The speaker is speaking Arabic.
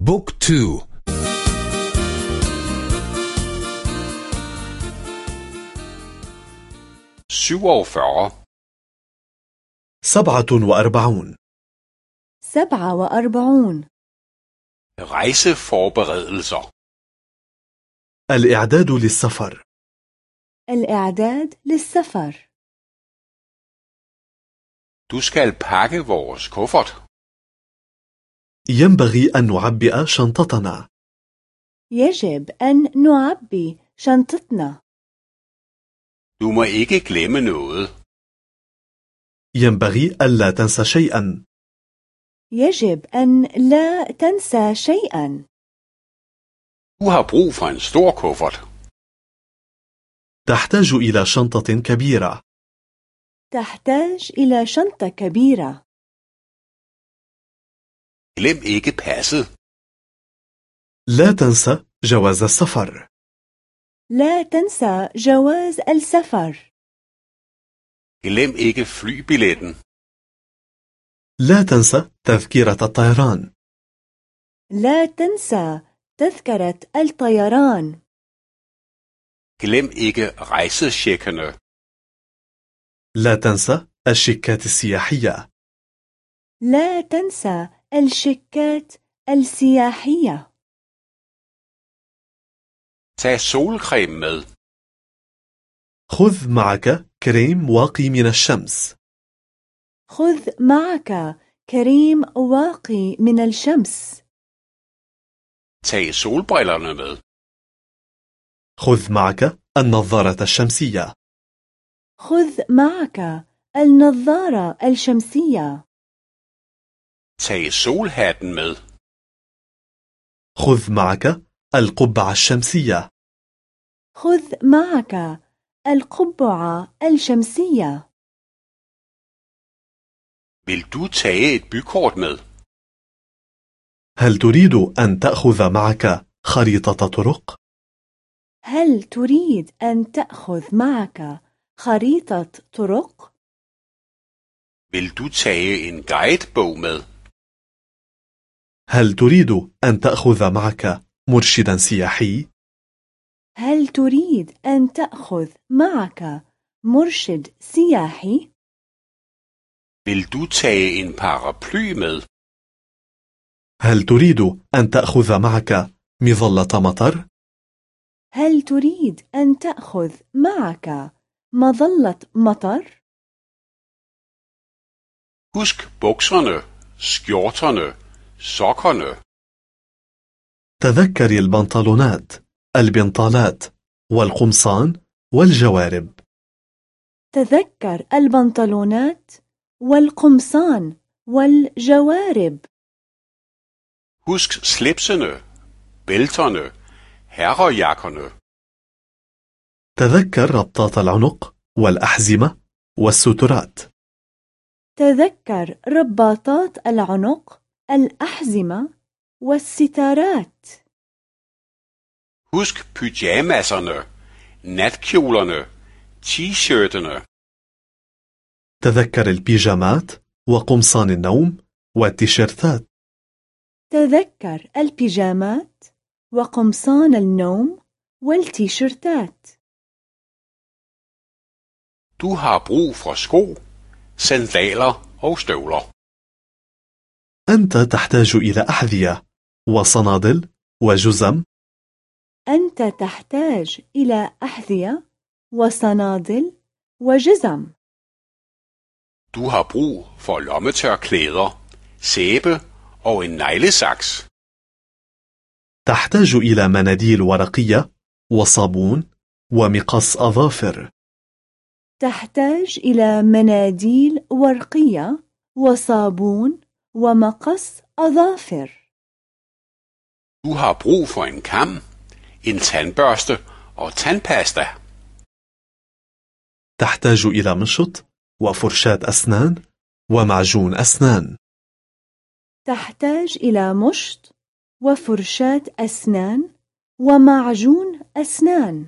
بوك تو. سبعة وأربعون. سبعة وأربعون. Rejseforberedelser. الإعداد للسفر. الإعداد للسفر. Du skal pakke vores kuffert. ينبغي أن نعبئ شنطتنا. يجب أن نعبي شنطتنا. Du må ikke glemme noget. ينبغي ألا تنسى شيئا. يجب أن لا تنسى شيئا. Du har brug for en stor kuffert. تحتاج إلى شنطة كبيرة. تحتاج إلى شنطة كبيرة. Glem ikke passet. لا تنسى جواز السفر لا تنسى جواز السفر Glem ikke flybilletten. لا تنسى تذكرة الطيران لا تنسى تذكرة الطيران Glem ikke rejsetjekkerne. لا تنسى الشيكات السياحية لا تنسى الشيكات السياحية. Tag solcreme med. خذ معك كريم واقي من الشمس. خذ معك كريم واقي من الشمس. Tag solbrillerne med. خذ معك النظارة الشمسية. خذ معك النظارة الشمسية. Tag solhatten med. خذ معك القبعة الشمسية خذ معك القبعة الشمسية Vil du tage et bykort med? هل تريد أن تأخذ معك خريطة طرق؟ هل تريد أن تأخذ معك خريطة طرق؟ Vil du tage en guidebog med? هل تريد أن تأخذ معك مرشدا سياحي؟ هل تريد أن تأخذ معك مرشد سياحي؟ Vil du tage en paraply med? هل تريد أن تأخذ معك مظلة مطر؟ هل تريد أن تأخذ معك مظلة مطر؟ Husk bukserne, skjorterne, sokkerne. تذكري البنطلونات، البنطالات، والقمصان، والجوارب. تذكر البنطلونات والقمصان والجوارب Husk slipsene, bælterne, herrejakkerne. تذكر ربطات العنق، والأحزمة، والسترات. تذكر رباطات العنق الأحزمة والستارات Husk pyjamaserne, natkjolerne, t-shirtene. تذكر البيجامات، وقمصان النوم، والتيشيرتات. تذكر البيجامات وقمصان النوم والتيشيرتات Du har brug for sko, sandaler og støvler. أنت تحتاج إلى أحذية، وصنادل، وجزم. أنت تحتاج إلى أحذية وصنادل وجزم Du har brug for lommetørklæder, sæbe og en neglesaks. تحتاج إلى مناديل ورقية، وصابون، ومقص أظافر. تحتاج إلى مناديل ورقية وصابون ومقص أظافر Du har brug for en kam, en tandbørste og tandpasta. تحتاج إلى مشط، وفرشاة أسنان، ومعجون أسنان. تحتاج إلى مشط وفرشاة أسنان ومعجون أسنان